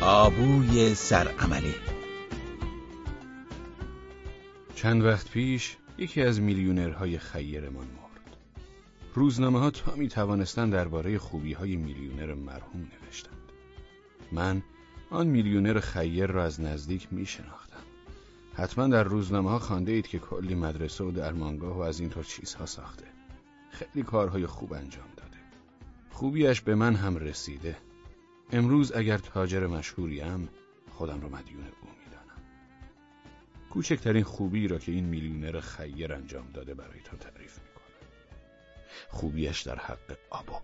های سرعمله چند وقت پیش یکی از میلیونرهای خیرمان مرد. روزنامه ها تا می توانستند درباره خوبی های میلیونر مرحوم نوشتند. من آن میلیونر خیر را از نزدیک می شناختم. حتما در روزنامه ها خانده اید که کلی مدرسه و درمانگاه و از اینطور چیزها ساخته. خیلی کارهای خوب انجام داده. خوبیش به من هم رسیده. امروز اگر تاجر مشهوریم خودم را مدیون او می‌دانم. کوچکترین خوبی را که این میلیونر خیر انجام داده برایتان تعریف می‌کنم. خوبیش در حق آبو.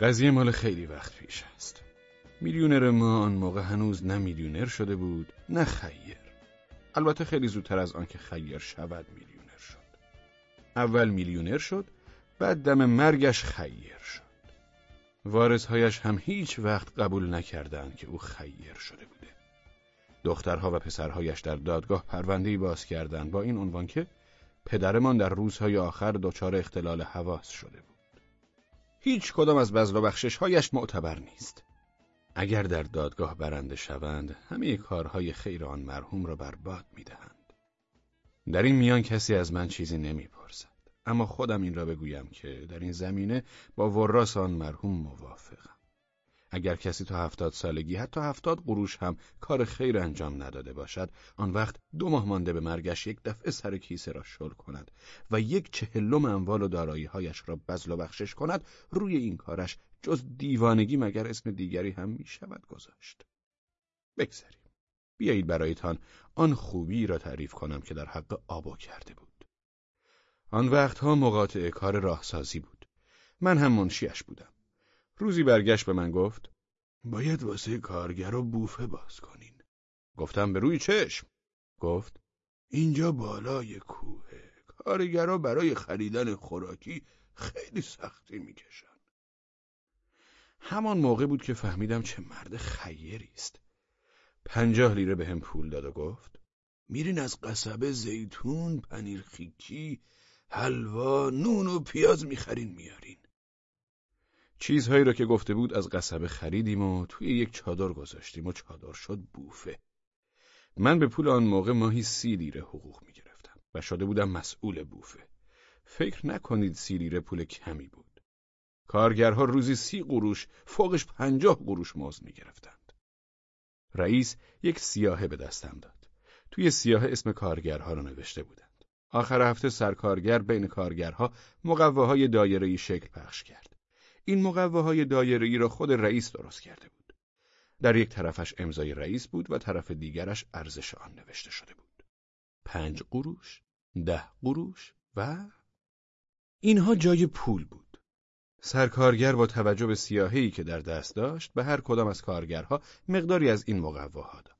قضیه مال خیلی وقت پیش است. میلیونر ما آن موقع هنوز نه میلیونر شده بود نه خیر. البته خیلی زودتر از آنکه خیر شود میلیونر شد. اول میلیونر شد بعد دم مرگش خیر شد. وارثهایش هم هیچ وقت قبول نکردند که او خیر شده بوده. دخترها و پسرهایش در دادگاه پرونده‌ای باز کردند با این عنوان که پدرمان در روزهای آخر دچار اختلال حواس شده بود. هیچ کدام از بزل و بخششهایش معتبر نیست. اگر در دادگاه برنده شوند، همه کارهای خیر آن مرحوم را برباد می‌دهند. در این میان کسی از من چیزی نمی‌پرسد. اما خودم این را بگویم که در این زمینه با وراس آن مرحوم موافقم. اگر کسی تا هفتاد سالگی حتی هفتاد قروش هم کار خیر انجام نداده باشد آن وقت دو ماه مانده به مرگش یک دفعه سر کیسه را شل کند و یک چهلم اموال و داراییهایش را بزل و بخشش کند روی این کارش جز دیوانگی مگر اسم دیگری هم می شود گذاشت. بگذاریم بیایید برایتان آن خوبی را تعریف کنم که در حق آبا کرده بود. آن وقتها مقاطع کار راهسازی بود. من هم منشیش بودم. روزی برگشت به من گفت باید واسه کارگر و بوفه باز کنین. گفتم به روی چشم. گفت اینجا بالای کوهه. کارگرها برای خریدن خوراکی خیلی سختی می‌کشن. همان موقع بود که فهمیدم چه مرد خیری است. پنجاه لیره به هم پول داد و گفت میرین از قصبه زیتون، پنیر خیکی، حلوا، نون و پیاز می‌خرین میارین. چیزهایی را که گفته بود از قصبه خریدیم و توی یک چادر گذاشتیم و چادر شد بوفه. من به پول آن موقع ماهی سی لیره حقوق می‌گرفتم و شده بودم مسئول بوفه. فکر نکنید سی لیره پول کمی بود. کارگرها روزی سی قروش فوقش پنجاه قروش مزد می‌گرفتند. رئیس یک سیاهه به دستم داد. توی سیاه اسم کارگرها را نوشته بودم. آخر هفته سرکارگر بین کارگرها مقواهای دایره‌ای شکل پخش کرد. این مقواهای دایره‌ای را خود رئیس درست کرده بود. در یک طرفش امضای رئیس بود و طرف دیگرش ارزش آن نوشته شده بود. پنج قروش، ده قروش و اینها جای پول بود. سرکارگر با توجه به سیاهی که در دست داشت به هر کدام از کارگرها مقداری از این مقواها داد.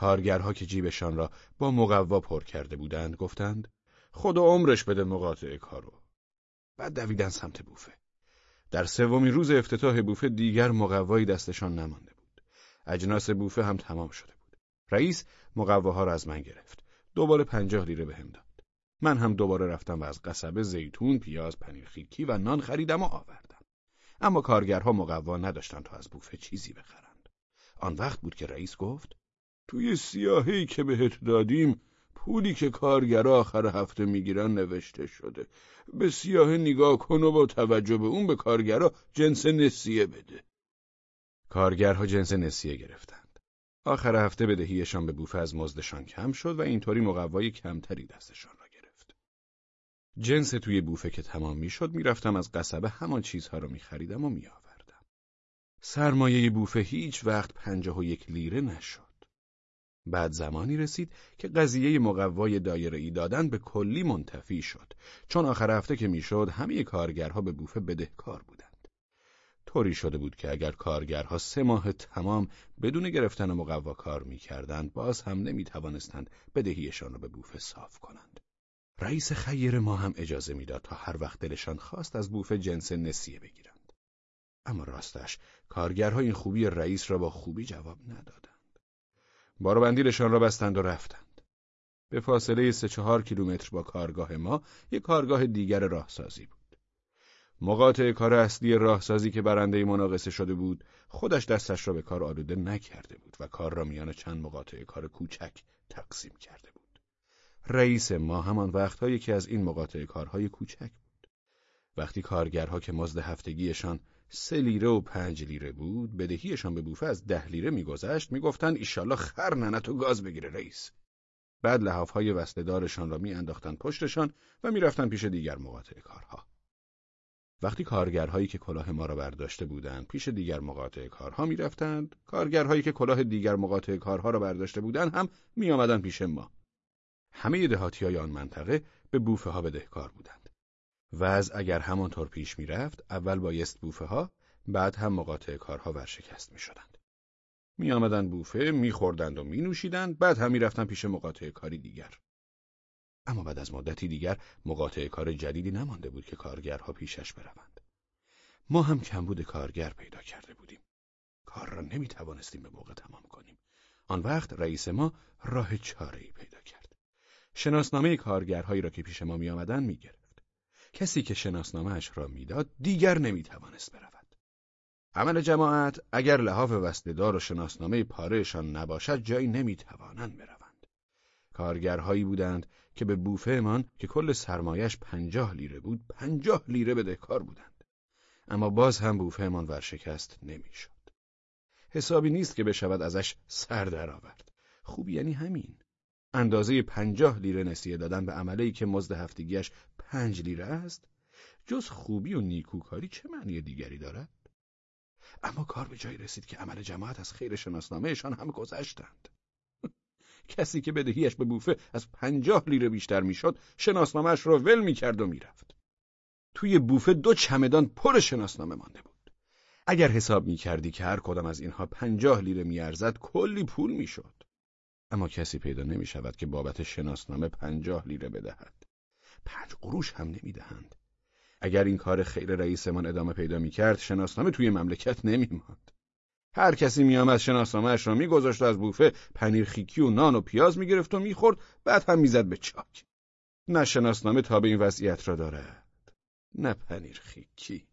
کارگرها که جیبشان را با مقوا پر کرده بودند گفتند خدا عمرش بده مقاطع کارو بعد دویدن سمت بوفه. در سومین روز افتتاح بوفه دیگر مقوایی دستشان نمانده بود. اجناس بوفه هم تمام شده بود. رئیس مقواها را از من گرفت. دوباره پنجاه لیره بهم داد. من هم دوباره رفتم و از قصبه زیتون پیاز پنیر خیکی و نان خریدم و آوردم. اما کارگرها مقوا نداشتند تا از بوفه چیزی بخرند. آن وقت بود که رئیس گفت توی سیاهی که بهت دادیم پولی که کارگرا آخر هفته می‌گیرن نوشته شده. به سیاه نگاه کن و با توجه به اون به کارگرا جنس نسیه بده. کارگرها جنس نسیه گرفتند. آخر هفته بدهیشان به بوفه از مزدشان کم شد و اینطوری مقوای کمتری دستشان را گرفت. جنس توی بوفه که تمام می‌شد می‌رفتم از قصبه همان چیزها را میخریدم و میآوردم. سرمایه بوفه هیچ وقت پنجاه و یک لیره نشد. بعد زمانی رسید که قضیه مقوای دایره دادن به کلی منتفی شد. چون آخر هفته که می‌شد همه کارگرها به بوفه بدهکار بودند. طوری شده بود که اگر کارگرها سه ماه تمام بدون گرفتن مقوا کار می‌کردند باز هم نمی توانستند بدهیشان را به بوفه صاف کنند. رئیس خیر ما هم اجازه می‌داد تا هر وقت دلشان خواست از بوفه جنس نسیه بگیرند. اما راستش کارگرها این خوبی رئیس را با خوبی جواب ندادند. باربندیلشان را بستند و رفتند. به فاصله سه چهار کیلومتر با کارگاه ما یک کارگاه دیگر راهسازی بود. مقاطع کار اصلی راهسازی که برنده مناقصه شده بود خودش دستش را به کار آلوده نکرده بود و کار را میان چند مقاطع کار کوچک تقسیم کرده بود رئیس ما همان وقتها یکی از این مقاطع کارهای کوچک بود وقتی کارگرها که مزد هفتگیشان سه لیره و پنج لیره بود. بدهیشان به بوفه از ده لیره میگذشت. می‌گفتند ایشالله خر ننت و گاز بگیره رئیس. بعد لحافهای وصلهدارشان را میانداختند پشتشان و می‌رفتند پیش دیگر مقاطع کارها. وقتی کارگرهایی که کلاه ما را برداشته بودند پیش دیگر مقاطع کارها می‌رفتند کارگرهایی که کلاه دیگر مقاطع کارها را برداشته بودند هم میآمدند پیش ما. همه دهاتی های آن منطقه به بوفه ها بدهکار بودند. وضع اگر همانطور پیش می‌رفت اول بایست بوفه ها بعد هم مقاطع کارها ورشکست می‌شدند. می آمدند بوفه میخوردند و می نوشیدند بعد هم می‌رفتند پیش مقاطع کاری دیگر. اما بعد از مدتی دیگر مقاطع کار جدیدی نمانده بود که کارگرها پیشش بروند. ما هم کمبود کارگر پیدا کرده بودیم. کار را نمی توانستیم به موقع تمام کنیم. آن وقت رئیس ما راه چاره ای پیدا کرد. شناسنامه کارگرهایی را که پیش ما می آمدن می گرفت. کسی که شناسنامه را می‌داد دیگر نمی توانست برود عمل جماعت اگر لحاف وستدار و شناسنامه پارهشان نباشد جایی نمی‌توانند بروند. کارگرهایی بودند که به بوفهمان که کل سرمایش پنجاه لیره بود پنجاه لیره بدهکار بودند. اما باز هم بوفهمان ورشکست نمی‌شد. حسابی نیست که بشود ازش سر درآورد. خوبی یعنی همین. اندازه پنجاه لیره نسیه دادن به عملی که مزد هفتگیش پنج لیره است جز خوبی و نیکوکاری چه معنی دیگری دارد؟ اما کار به جایی رسید که عمل جماعت از خیر شناسنامهشان هم گذشتند. کسی که بدهیش به بوفه از پنجاه لیره بیشتر می‌شد شناسنامهش را ول می‌کرد و می‌رفت. توی بوفه دو چمدان پر شناسنامه مانده بود. اگر حساب می‌کردی که هر کدام از اینها پنجاه لیره میارزد کلی پول می‌شد. اما کسی پیدا نمی شود که بابت شناسنامه پنجاه لیره بدهد. پنج قروش هم نمی‌دهند. اگر این کار خیر رئیسمان ادامه پیدا می‌کرد شناسنامه توی مملکت نمیماند هر کسی میآمد شناسنامهاش را میگذاشت و از بوفه پنیر خیکی و نان و پیاز می‌گرفت و می‌خورد بعد هم می‌زد به چاک نه شناسنامه تا به این وضعیت را دارد نه پنیر خیکی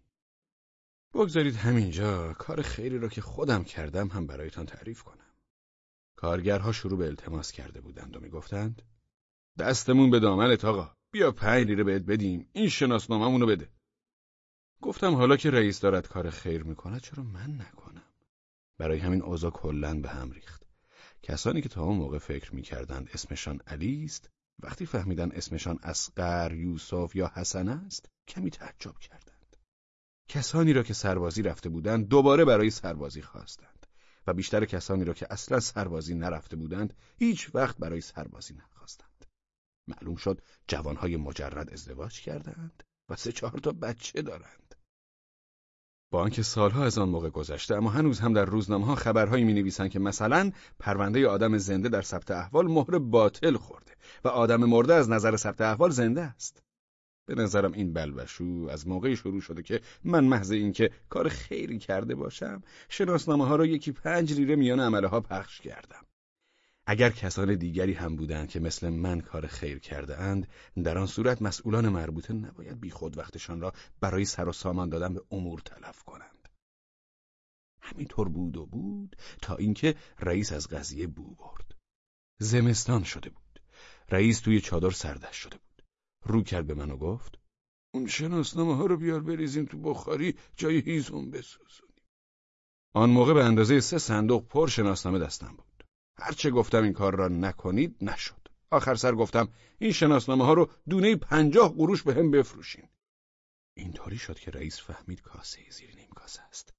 بگذارید همینجا کار خیری را که خودم کردم هم برایتان تعریف کنم کارگرها شروع به التماس کرده بودند و می‌گفتند دستمون به دامنت آقا. بیا پنج لیره بهت بدیم. این شناسنامه‌مون رو بده. گفتم حالا که رئیس دارد کار خیر می‌کند چرا من نکنم؟ برای همین اوضاع کلا به هم ریخت. کسانی که تا اون موقع فکر می‌کردند اسمشان علی است وقتی فهمیدن اسمشان اسقر یوسف یا حسن است کمی تعجب کردند. کسانی را که سربازی رفته بودند دوباره برای سربازی خواستند. و بیشتر کسانی را که اصلا سربازی نرفته بودند هیچ وقت برای سربازی نخواستند معلوم شد جوانهای مجرد ازدواج کردند و سه چهار تا بچه دارند. با آنکه سالها از آن موقع گذشته اما هنوز هم در روزنامه ها خبرهایی می نویسند که مثلا پرونده آدم زنده در ثبت احوال مهر باطل خورده و آدم مرده از نظر ثبت احوال زنده است. به نظرم این بلبشو از موقعی شروع شده که من محض اینکه کار خیری کرده باشم شناسنامه ها را یکی پنج لیره میان عمله ها پخش کردم. اگر کسان دیگری هم بودند که مثل من کار خیر کرده اند در آن صورت مسئولان مربوطه نباید بیخود وقتشان را برای سر و سامان دادن به امور تلف کنند. همینطور بود و بود تا اینکه رئیس از قضیه بو برد. زمستان شده بود. رئیس توی چادر سردش شده بود. رو کرد به من و گفت اون شناسنامه ها رو بیار بریزیم تو بخاری جای هیزم بسوزونیم آن موقع به اندازه سه صندوق پر شناسنامه دستم بود. هرچه گفتم این کار را نکنید نشد. آخر سر گفتم این شناسنامه ها رو دونه پنجاه قروش به هم بفروشین. اینطوری شد که رئیس فهمید کاسه زیر نیم کاسه است.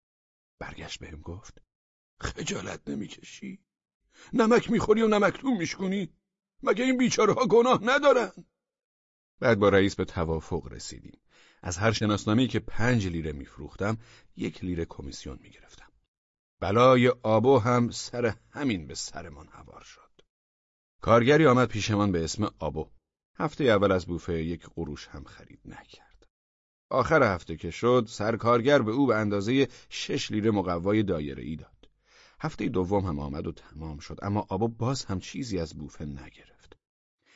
برگشت بهم گفت خجالت نمی‌کشی؟ نمک می‌خوری و نمکتون میشکنی مگه این بیچاره ها گناه ندارن؟ بعد با رئیس به توافق رسیدیم از هر شناسنامه‌ای که پنج لیره میفروختم یک لیره کمیسیون می‌گرفتم بلای آبو هم سر همین به سرمان هوار شد. کارگری آمد پیشمان به اسم آبو. هفته اول از بوفه یک قروش هم خرید نکرد. آخر هفته که شد سرکارگر به او به اندازه شش لیره مقوای دایره ای داد. هفته دوم هم آمد و تمام شد اما آبو باز هم چیزی از بوفه نگرفت.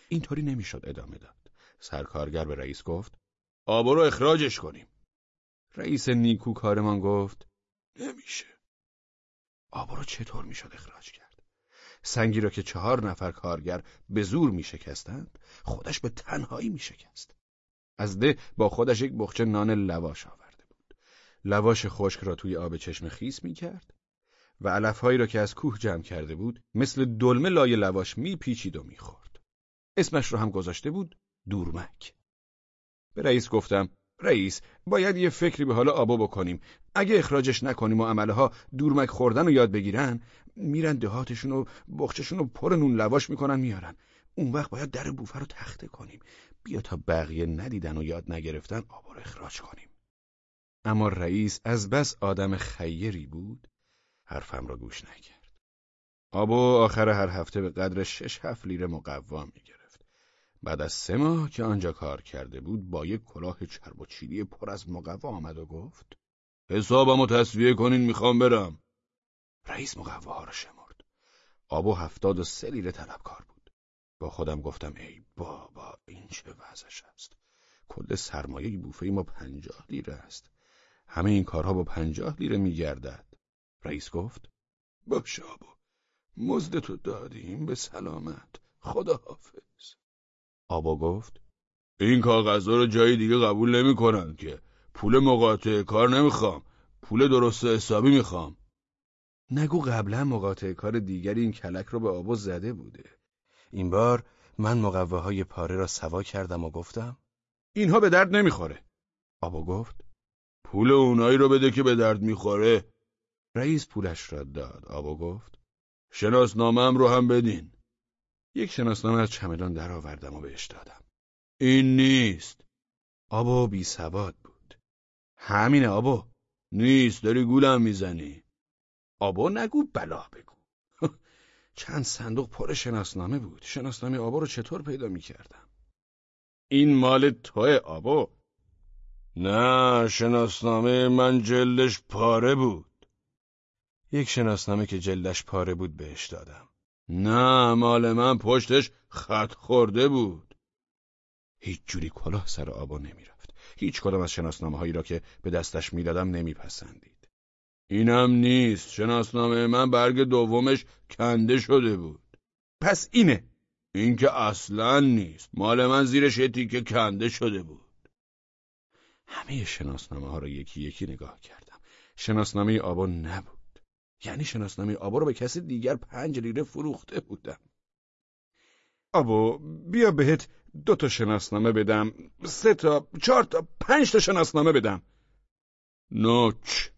اینطوری نمی‌شد ادامه داد. سرکارگر به رئیس گفت آبو رو اخراجش کنیم. رئیس نیکو کارمان گفت نمیشه. آبا رو چطور می‌شد اخراج کرد؟ سنگی را که چهار نفر کارگر به زور میشکستند خودش به تنهایی میشکست. از ده با خودش یک بخچه نان لواش آورده بود. لواش خشک را توی آب چشم خیس می‌کرد و علفهایی را که از کوه جمع کرده بود مثل دلمه لای لواش میپیچید و می‌خورد. اسمش را هم گذاشته بود دورمک. به رئیس گفتم رئیس باید یه فکری به حال آبا بکنیم. اگه اخراجش نکنیم و عمله ها دورمک خوردن رو یاد بگیرن میرن دهاتشون و بخچشون رو پر نون لواش می‌کنن میارن. اون وقت باید در بوفه رو تخته کنیم. بیا تا بقیه ندیدن و یاد نگرفتن آبا رو اخراج کنیم. اما رئیس از بس آدم خیری بود حرفم را گوش نکرد. آبا آخر هر هفته به قدر شش هفت لیره مقوام می‌گرفت. بعد از سه ماه که آنجا کار کرده بود با یک کلاه چرب و چیلی پر از مقوا آمد و گفت حسابمو تصویه کنین می‌خوام برم. رئیس مقواها رو شمرد. آب و هفتاد و سه لیره طلبکار بود. با خودم گفتم ای بابا این چه وضعش است. کل سرمایه بوفه ما پنجاه لیره است. همه این کارها با پنجاه لیره میگردد. رئیس گفت باشه آبو. مزدتو دادیم به سلامت. خدا حافظ آبا گفت. این کاغذها رو جای دیگه قبول نمی‌کنن که. پول مقاطع کار نمی‌خوام. پول درست حسابی می‌خوام. نگو قبلا مقاطع کار دیگری این کلک رو به آبا زده بوده. این بار من مقوه های پاره را سوا کردم و گفتم اینها به درد نمی‌خوره. آبا گفت پول اونایی رو بده که به درد می‌خوره. رئیس پولش را داد. آبا گفت شناسنامه رو هم بدین. یک شناسنامه از چمدان درآوردم و بهش دادم. این نیست. آبا بی سواد بود. همینه آبا. نیست داری گولم می‌زنی. آبا نگو بلا بگو. چند صندوق پر شناسنامه بود. شناسنامه آبا رو چطور پیدا می‌کردم؟ این مال توه آبا. نه شناسنامه من جلدش پاره بود. یک شناسنامه که جلدش پاره بود بهش دادم. نه مال من پشتش خط خورده بود. هیچ جوری کلاه سر آبا نمی‌رفت. هیچ کدام از شناسنامه هایی را که به دستش می‌دادم نمیپسندید. اینم نیست. شناسنامه من برگ دومش کنده شده بود. پس اینه. این که اصلا نیست. مال من زیرش یه تیکه کنده شده بود. همه شناسنامه ها را یکی یکی نگاه کردم. شناسنامه آبا نبود. یعنی شناسنامه آبا رو به کسی دیگر پنج لیره فروخته بودم. آبو بیا بهت دو تا شناسنامه بدم سه تا چهار تا پنج تا شناسنامه بدم. نوچ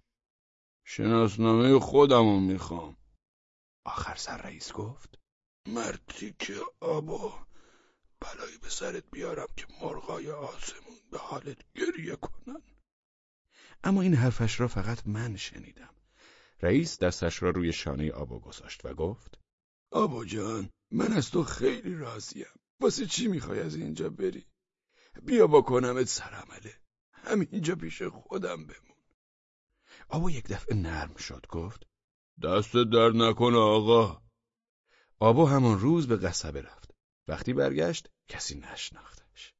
شناسنامه خودمو می‌خوام. آخر سر رئیس گفت مردی که آبا بلایی به سرت بیارم که مرغای آسمون به حالت گریه کنن. اما این حرفش را فقط من شنیدم. رئیس دستش را روی شانه آبا گذاشت و گفت آبا جان من از تو خیلی راضیم. واسه چی می‌خوای از اینجا بری؟ بیا با کنمت سرعمله. همینجا پیش خودم بمون. آبا یک دفعه نرم شد گفت دست در نکن آقا. آبا همان روز به قصبه رفت. وقتی برگشت کسی نشناختش.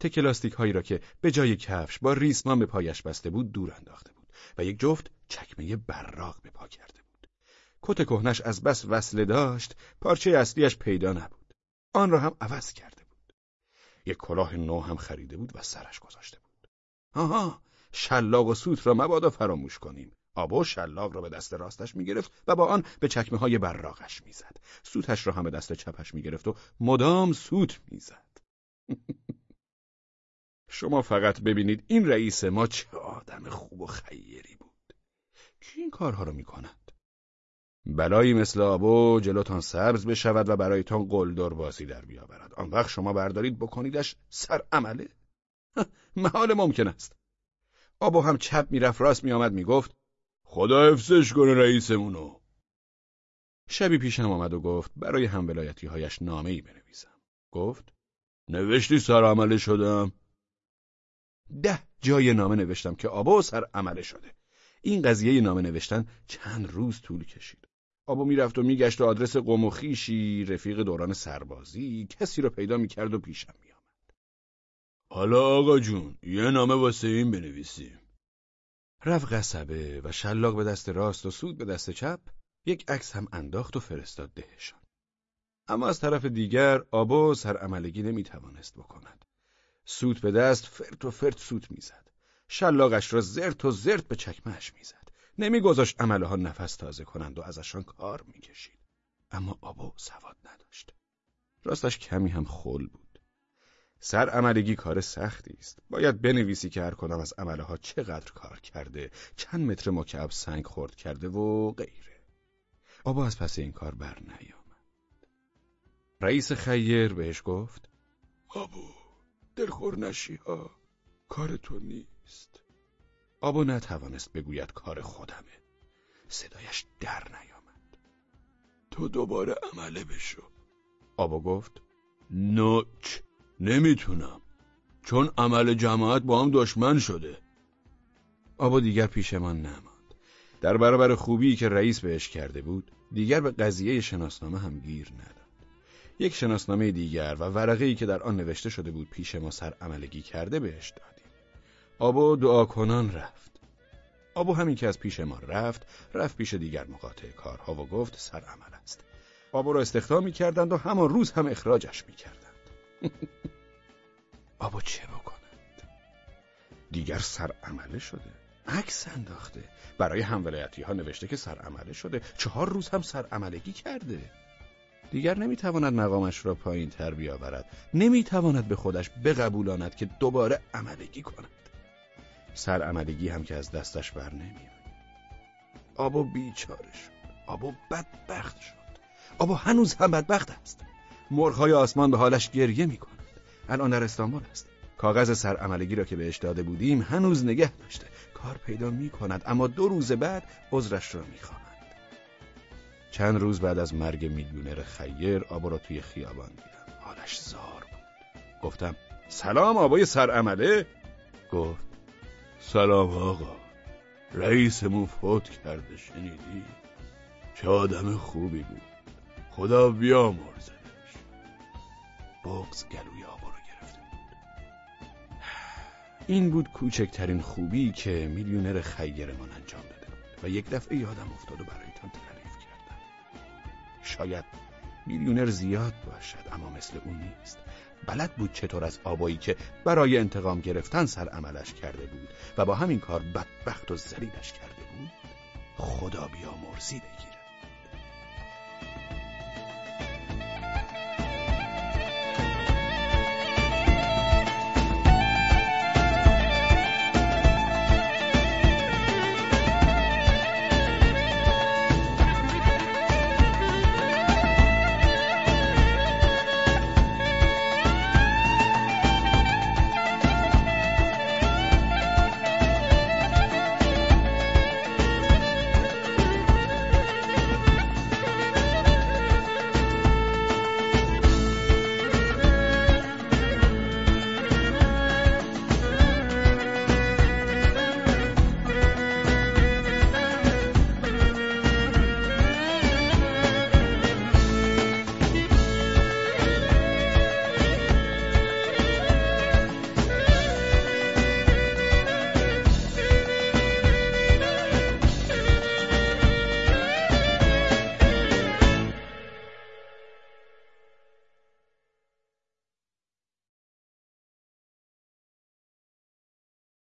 تکلاستیک هایی را که به جای کفش با ریسمان به پایش بسته بود دور انداخته بود و یک جفت چکمه براق به پا کرده بود. کت کهنش از بس وصله داشت، پارچه اصلیش پیدا نبود. آن را هم عوض کرده بود. یک کلاه نو هم خریده بود و سرش گذاشته بود. آها، شلاق و سوت را مبادا فراموش کنیم. آبو شلاق را به دست راستش می‌گرفت و با آن به چکمه های براغش می‌زد. سوتش را هم به دست چپش می‌گرفت و مدام سوت می‌زد. شما فقط ببینید این رئیس ما چه آدم خوب و خیری بود. این کارها رو می‌کند؟ بلایی مثل آبو جلوتان سبز بشود و برایتان قلدر بازی در بیاورد. آن وقت شما بردارید بکنیدش سر عمله؟ محال ممکن است. آبو هم چپ می‌رفت راست میآمد می‌گفت خدا حفظش کنه رئیسمونو. شبی پیشم آمد و گفت برای هم ولایتی هایش نامه ای بنویسم. گفت نوشتی سر عمله شدم. ده جای نامه نوشتم که آبا سر عمله شده. این قضیه نامه نوشتن چند روز طول کشید. آبا می‌رفت و میگشت و آدرس قوم و خیشی، رفیق دوران سربازی، کسی رو پیدا می‌کرد و پیشم میآمد. حالا آقا جون، یه نامه واسه این بنویسیم. رفت قصبه و شلاق به دست راست و سود به دست چپ یک عکس هم انداخت و فرستاد دهشان اما از طرف دیگر آبا سرعملگی نمی توانست بکند سوت به دست فرت و فرت سوت می‌زد شلاقش را زرت و زرت به چکمهش می‌زد. نمیگذاشت عمله ها نفس تازه کنند و ازشان کار می‌کشید. اما آبا سواد نداشت. راستش کمی هم خل بود. سر عملگی کار سختی است. باید بنویسی که هر کدام از عمله ها چقدر کار کرده چند متر مکعب سنگ خورد کرده و غیره. آبا از پس این کار بر نیامد. رئیس خیر بهش گفت آبو دلخور نشی ها. کار تو نیست. آبا نتوانست بگوید کار خودمه. صدایش در نیامد. تو دوباره عمله بشو. آبا گفت نوچ نمی‌تونم. چون عمل جماعت با هم دشمن شده. آبا دیگر پیشمان نماند. در برابر خوبی که رئیس بهش کرده بود دیگر به قضیه شناسنامه هم گیر نداد. یک شناسنامه دیگر و ورقه که در آن نوشته شده بود پیش ما سر عملگی کرده بهش دادیم آبا دعا کنان رفت. آبو همین که از پیش ما رفت رفت پیش دیگر مقاطع کارها و گفت سر عمل است. آبو را استخدام می کردند و همان روز هم اخراجش می کردند بابا چه بکنند؟ دیگر سر عمله شده عکس انداخته. برای همولایتی ها نوشته که سر عمله شده. چهار روز هم سر عملگی کرده. دیگر نمی‌تواند مقامش را پایین تر بیاورد. نمی‌تواند به خودش بقبولاند که دوباره عملگی کند. سر عملگی هم که از دستش بر نمیاد آبا بیچاره شد. آبا بدبخت شد. آبا هنوز هم بدبخت است. مرغهای آسمان به حالش گریه می‌کنند الان در استانبول است. کاغذ سرعملگی را که بهش داده بودیم هنوز نگه داشته. کار پیدا می‌کند اما دو روز بعد عذرش را می‌خواهند. چند روز بعد از مرگ میلیونر خیر آبا را توی خیابان دیدم. حالش زار بود. گفتم سلام آبای سرعمله. گفت سلام آقا. رئیسمون فوت کرده شنیدی؟ چه آدم خوبی بود. خدا بیامرزه بغز گلوی آبا رو گرفته بود. این بود کوچکترین خوبی که میلیونر خیرمان انجام داده بود و یک دفعه یادم افتاد و برایتان تعریف کردم. شاید میلیونر زیاد باشد اما مثل اون نیست. بلد بود چطور از آبایی که برای انتقام گرفتن سر عملش کرده بود و با همین کار بدبخت و زلیلش کرده بود خدا بیامرزی بگیره.